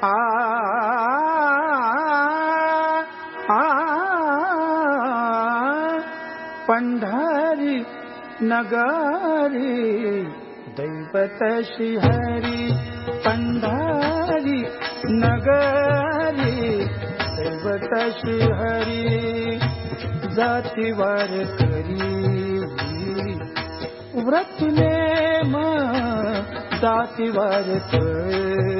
आ पंढरी नगारी दैवत श्रीहरी पंढरी नगारी दैवत श्रीहरी जातीवर करी। व्रत नेम जातीवर करी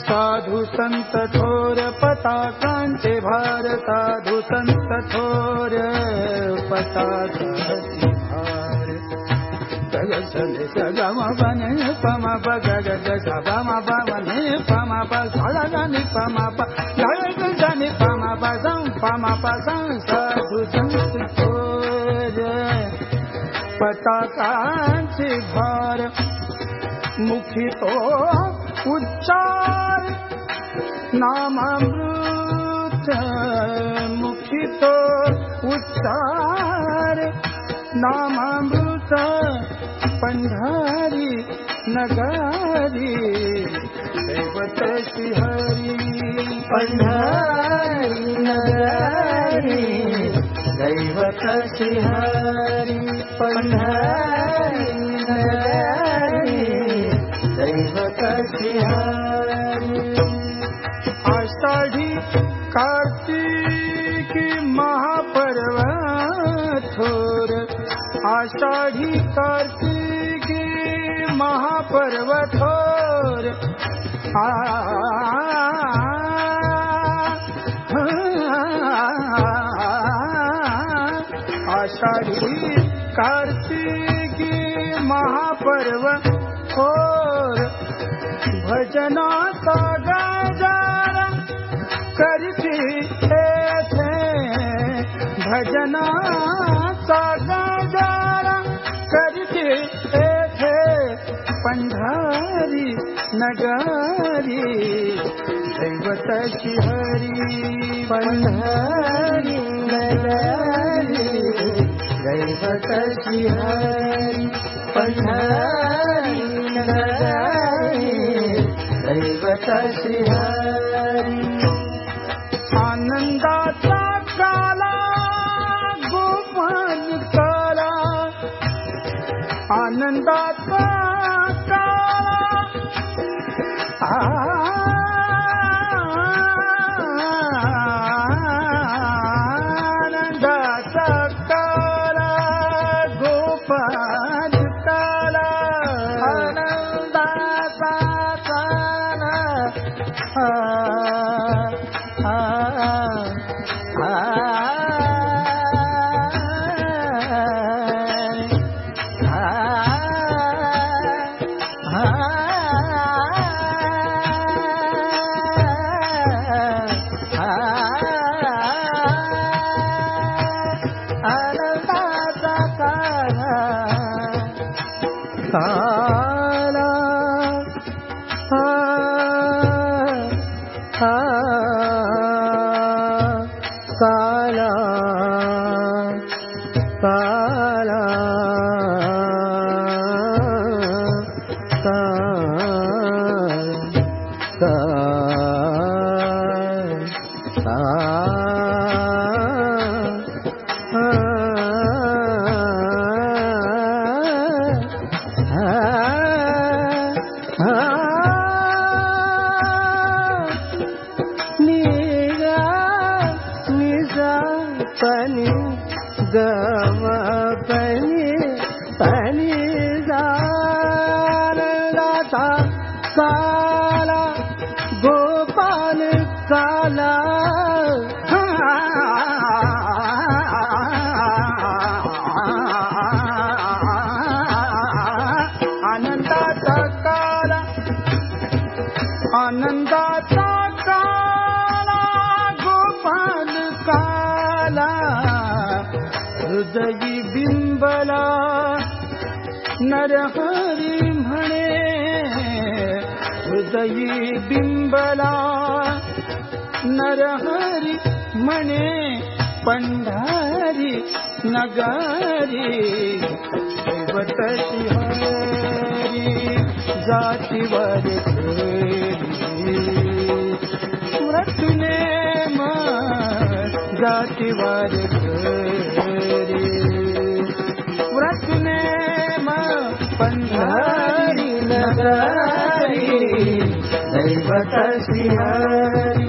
साधु संत थोर पताकांचे भार, साधु संत थोर पताकांचे भार। जगसन सगम बने, पम बग सम बने पम पगनि पम साधु संत थोर पताकांचे भार। मुखी तो उच्चार, नामामृत, मुखी तो उच्चार, नामामृत पंढारी नगारी दैवत श्रीहरी पंढरी नगारी दैवत पंढरी नगारी। आषाढी कार्तिकी महापर्व थोर आषाढी कार्तिकी महापर्व थोर आ आषाढी कार्तिकी महापर्व थोर भजनाचा गजारा करती येथे भजनाचा गजारा करती येथे पंढरी नगारी, दैवत श्रीहरी पंढरी नगारी, दैवत श्रीहरी पंढरी नगारी। दैवत श्रीहरी पनी गम पनी पनी जाता काला गोपाल काला। आनंदाचा काला आनंदाचा उदयि बिम्बला नरहरि नरहारि मने बिम्बला नरहरि मणे पण्डारि नगारी वस् हरि जातिवादने मृत्युने मा जातिवाद hari nagari daiva tasri hari